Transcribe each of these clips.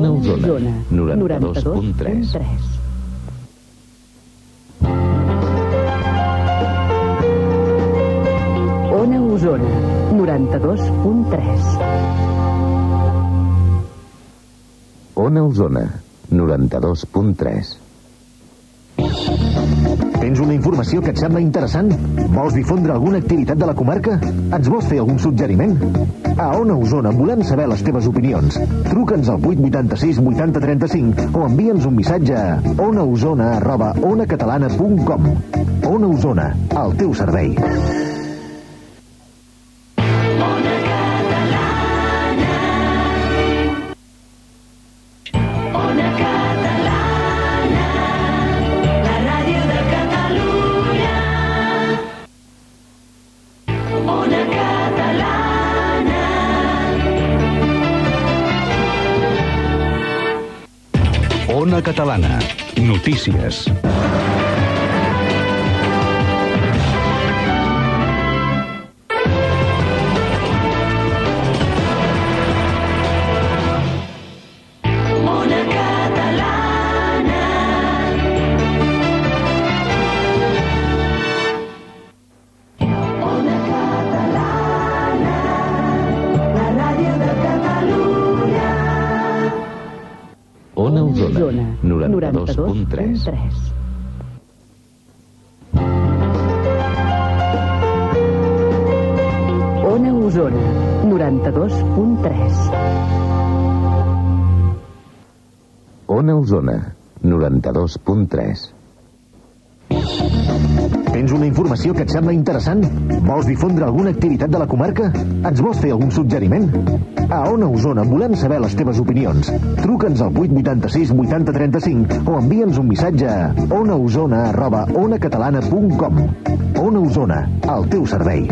Ona Osona, 92.3. 92.3. Ona Osona, 92.3. Ona Osona, 92.3. Tens una informació que et sembla interessant? Vols difondre alguna activitat de la comarca? Ens vols fer algun suggeriment? A Ona Osona volem saber les teves opinions. Truca'ns al 886 80 35 o envia'ns un missatge a onaosona arroba onacatalana.com Ona Osona, al teu servei. Catalana. Notícies. 92.3. 92.3. Ona Osona, 92.3. Ona Osona, 92.3. Tens una informació que et sembla interessant? Vols difondre alguna activitat de la comarca? Ens vols fer algun suggeriment? A Ona Osona volem saber les teves opinions. Truca'ns al 886 80 35 o envia'ns un missatge a onaosona arroba onacatalana.com Ona Osona, al teu servei.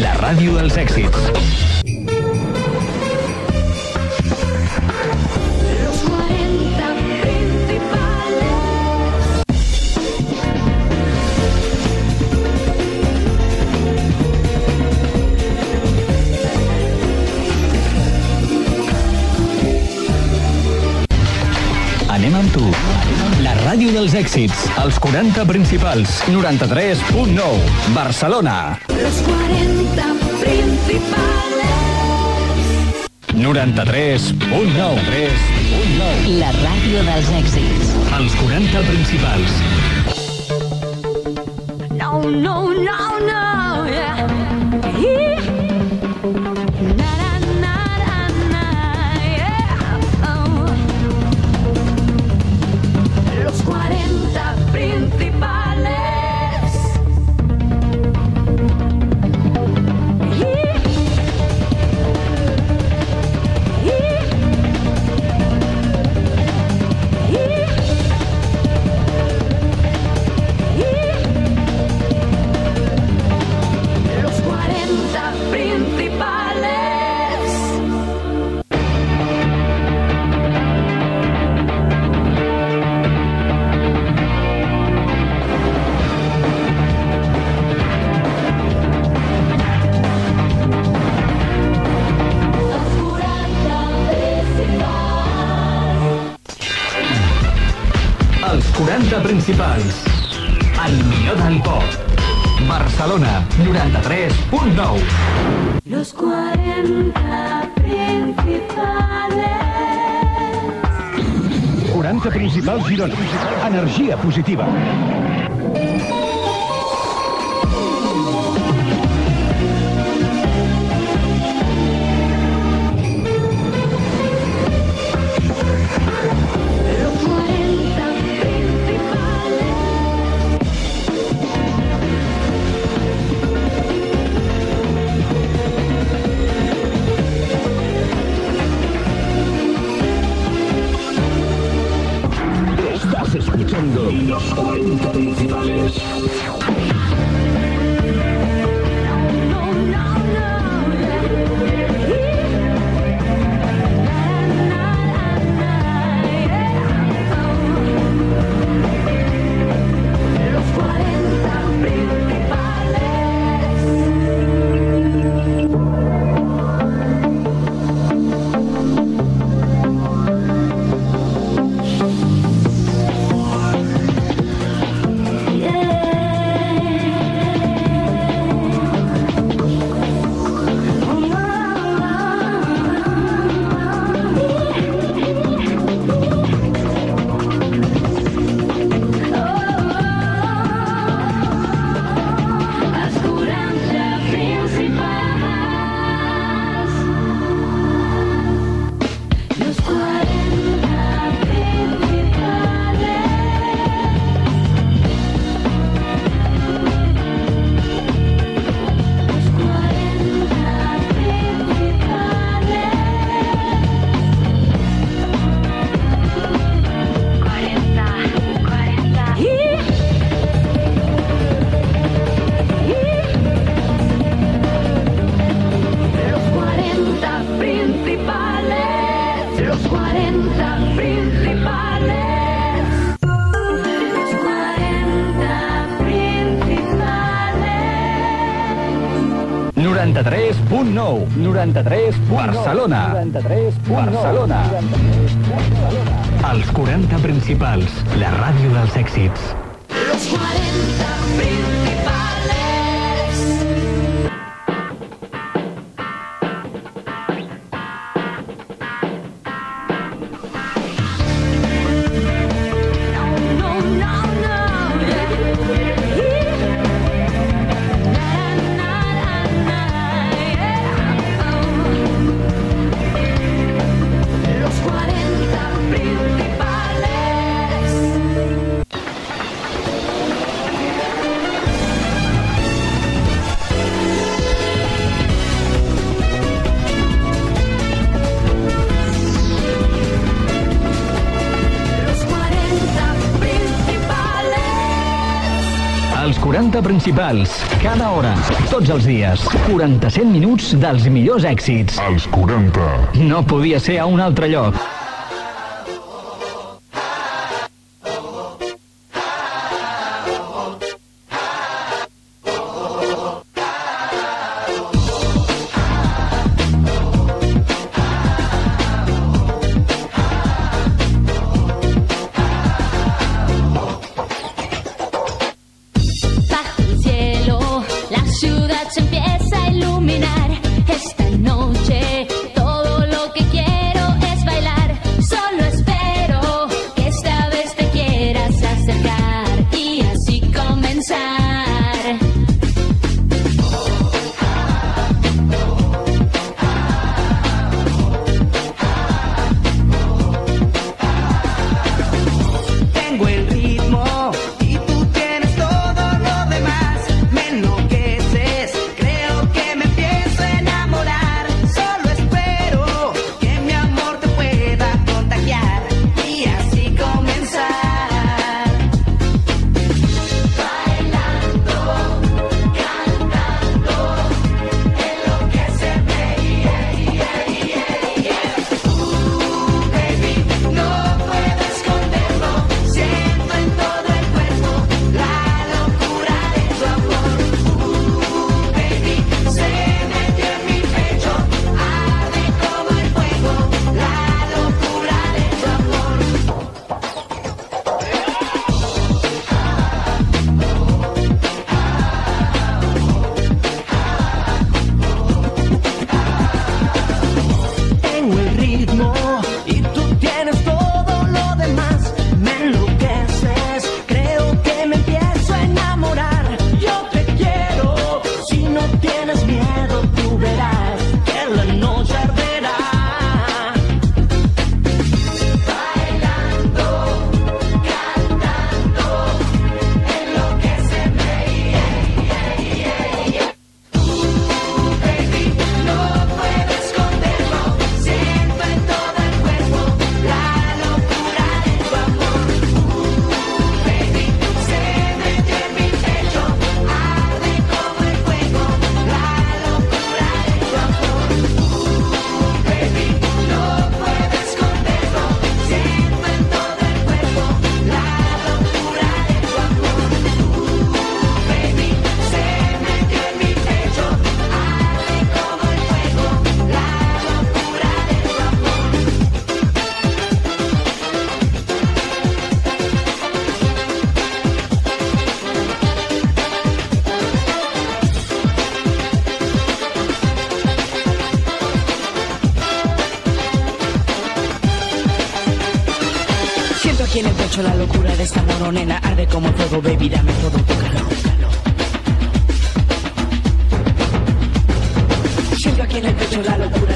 La ràdio dels èxits. Ràdio dels èxits. Els 40 principals. 93.9. Barcelona. Los 40 principales. 93.9. 3.9. La ràdio dels èxits. Els 40 principals. No, no, no, no. Principals. El millor del pop. Barcelona, 93.9. Los 40 principales. 40 principals Girona. Energia positiva. Escuchando los 40 principales. 93.9. 93. Barcelona. 93. Barcelona. Els 40 principals. La ràdio dels èxits. Los 40 40 principals. Cada hora, tots els dies. 47 minuts dels millors èxits. Els 40. No podia ser a un altre lloc. mucho la locura de esta moronena. Arde como fuego, baby, dame todo tu calor. Siento aquí en el pecho la locura.